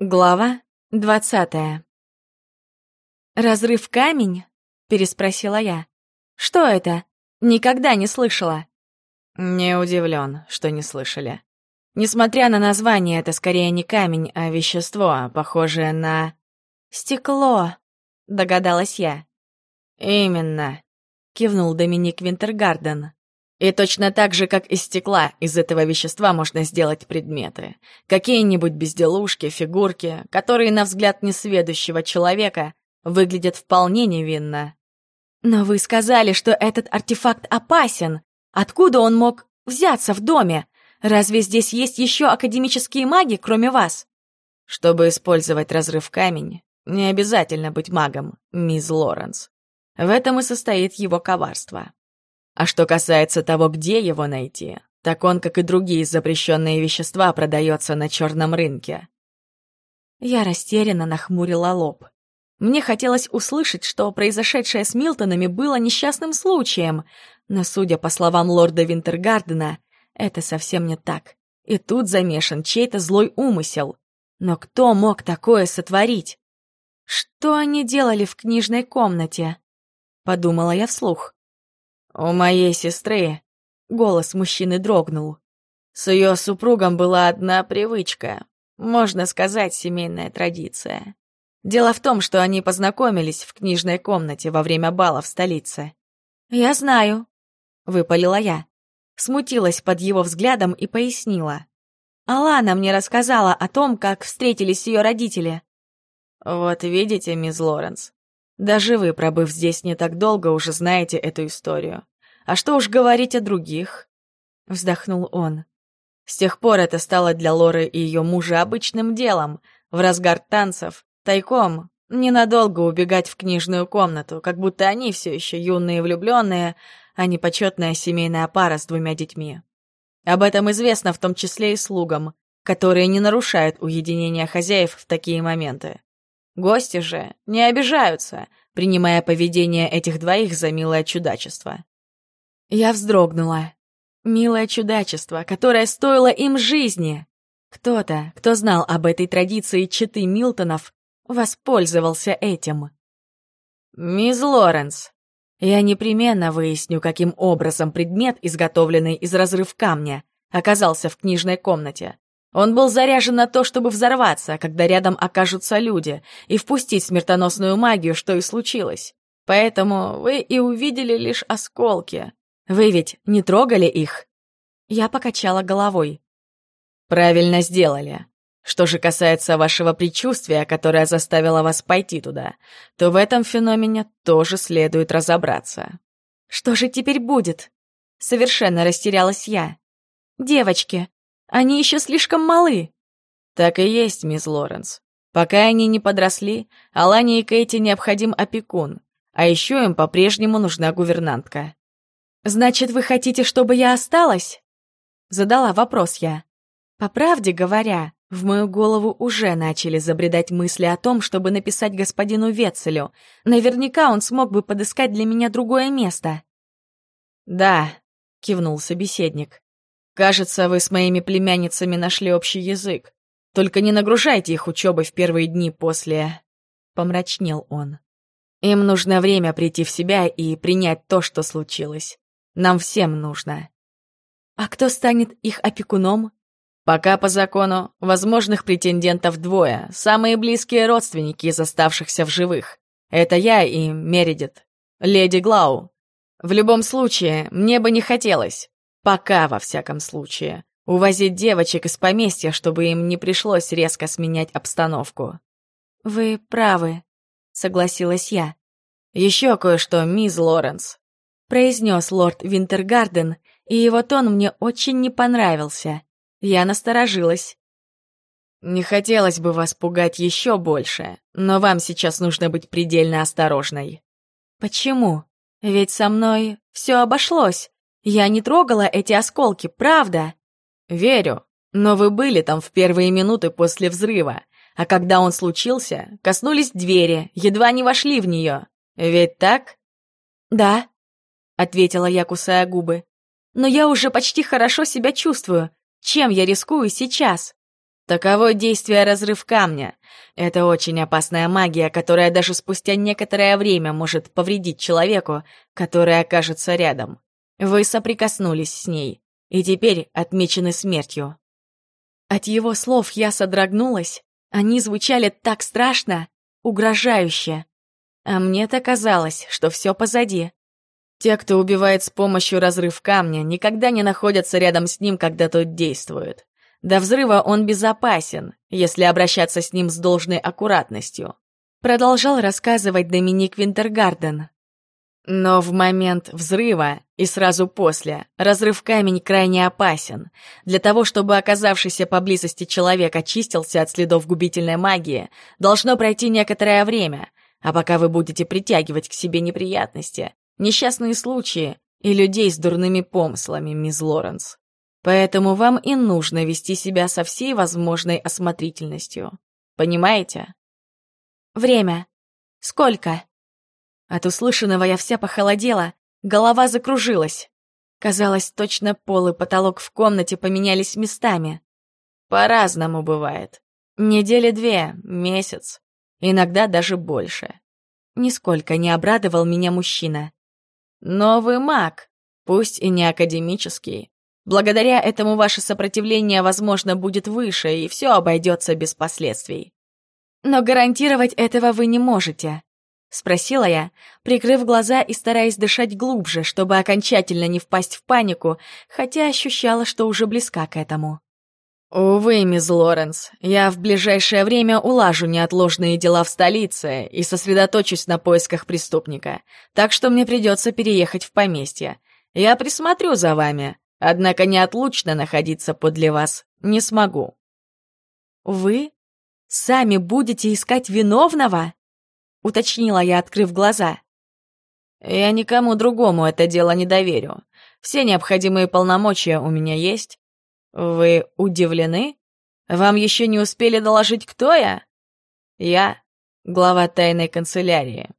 Глава двадцатая. «Разрыв камень?» — переспросила я. «Что это? Никогда не слышала». Не удивлен, что не слышали. Несмотря на название, это скорее не камень, а вещество, похожее на... «Стекло», — догадалась я. «Именно», — кивнул Доминик Винтергарден. И точно так же, как из стекла, из этого вещества можно сделать предметы. Какие-нибудь безделушки, фигурки, которые, на взгляд несведущего человека, выглядят вполне невинно. «Но вы сказали, что этот артефакт опасен. Откуда он мог взяться в доме? Разве здесь есть еще академические маги, кроме вас?» Чтобы использовать разрыв камень, не обязательно быть магом, мисс Лоренс. В этом и состоит его коварство. А что касается того, где его найти, так он, как и другие запрещенные вещества, продается на черном рынке. Я растерянно нахмурила лоб. Мне хотелось услышать, что произошедшее с Милтонами было несчастным случаем, но, судя по словам лорда Винтергардена, это совсем не так. И тут замешан чей-то злой умысел. Но кто мог такое сотворить? Что они делали в книжной комнате? Подумала я вслух. «У моей сестры...» — голос мужчины дрогнул. С ее супругом была одна привычка, можно сказать, семейная традиция. Дело в том, что они познакомились в книжной комнате во время бала в столице. «Я знаю», — выпалила я. Смутилась под его взглядом и пояснила. Алана мне рассказала о том, как встретились ее родители. «Вот видите, мисс Лоренс, даже вы, пробыв здесь не так долго, уже знаете эту историю. А что уж говорить о других?» Вздохнул он. С тех пор это стало для Лоры и ее мужа обычным делом. В разгар танцев, тайком, ненадолго убегать в книжную комнату, как будто они все еще юные влюбленные, а не почетная семейная пара с двумя детьми. Об этом известно в том числе и слугам, которые не нарушают уединения хозяев в такие моменты. Гости же не обижаются, принимая поведение этих двоих за милое чудачество. Я вздрогнула. Милое чудачество, которое стоило им жизни. Кто-то, кто знал об этой традиции читы Милтонов, воспользовался этим. «Мисс Лоренс, я непременно выясню, каким образом предмет, изготовленный из разрыв камня, оказался в книжной комнате. Он был заряжен на то, чтобы взорваться, когда рядом окажутся люди, и впустить смертоносную магию, что и случилось. Поэтому вы и увидели лишь осколки. Вы ведь не трогали их?» Я покачала головой. «Правильно сделали. Что же касается вашего предчувствия, которое заставило вас пойти туда, то в этом феномене тоже следует разобраться». «Что же теперь будет?» Совершенно растерялась я. «Девочки, они еще слишком малы». «Так и есть, мисс Лоренс. Пока они не подросли, Алане и Кейти необходим опекун, а еще им по-прежнему нужна гувернантка». «Значит, вы хотите, чтобы я осталась?» Задала вопрос я. По правде говоря, в мою голову уже начали забредать мысли о том, чтобы написать господину Ветцелю. Наверняка он смог бы подыскать для меня другое место. «Да», — кивнул собеседник. Кажется, вы с моими племянницами нашли общий язык. Только не нагружайте их учебой в первые дни после...» Помрачнел он. «Им нужно время прийти в себя и принять то, что случилось. Нам всем нужно». «А кто станет их опекуном?» «Пока по закону возможных претендентов двое, самые близкие родственники из оставшихся в живых. Это я и Мередит, леди Глау. В любом случае, мне бы не хотелось, Пока, во всяком случае. Увозить девочек из поместья, чтобы им не пришлось резко сменять обстановку. «Вы правы», — согласилась я. «Еще кое-что, мисс Лоренс», — произнес лорд Винтергарден, и его тон мне очень не понравился. Я насторожилась. «Не хотелось бы вас пугать еще больше, но вам сейчас нужно быть предельно осторожной». «Почему? Ведь со мной все обошлось. Я не трогала эти осколки, правда? Верю, но вы были там в первые минуты после взрыва, а когда он случился, коснулись двери, едва не вошли в нее. Ведь так? Да, ответила я, кусая губы. Но я уже почти хорошо себя чувствую. Чем я рискую сейчас? Таково действие разрыв камня. Это очень опасная магия, которая даже спустя некоторое время может повредить человеку, который окажется рядом. Вы соприкоснулись с ней, и теперь отмечены смертью. От его слов я содрогнулась. Они звучали так страшно, угрожающе. А мне-то казалось, что все позади. Те, кто убивает с помощью разрыв камня, никогда не находятся рядом с ним, когда тот действует. До взрыва он безопасен, если обращаться с ним с должной аккуратностью. Продолжал рассказывать Доминик Винтергарден. Но в момент взрыва и сразу после разрыв камень крайне опасен. Для того, чтобы оказавшийся поблизости человек очистился от следов губительной магии, должно пройти некоторое время, а пока вы будете притягивать к себе неприятности, несчастные случаи и людей с дурными помыслами, мисс Лоренс. Поэтому вам и нужно вести себя со всей возможной осмотрительностью. Понимаете? Время. Сколько? От услышанного я вся похолодела, голова закружилась. Казалось, точно пол и потолок в комнате поменялись местами. По-разному бывает. Недели две, месяц, иногда даже больше. Нисколько не обрадовал меня мужчина. Новый маг, пусть и не академический, Благодаря этому ваше сопротивление, возможно, будет выше, и все обойдется без последствий. Но гарантировать этого вы не можете. — спросила я, прикрыв глаза и стараясь дышать глубже, чтобы окончательно не впасть в панику, хотя ощущала, что уже близка к этому. «Увы, мисс Лоренс, я в ближайшее время улажу неотложные дела в столице и сосредоточусь на поисках преступника, так что мне придется переехать в поместье. Я присмотрю за вами, Однако неотлучно находиться подле вас не смогу. Вы сами будете искать виновного? Уточнила я, открыв глаза. Я никому другому это дело не доверю. Все необходимые полномочия у меня есть. Вы удивлены? Вам еще не успели доложить, кто я? Я глава тайной канцелярии.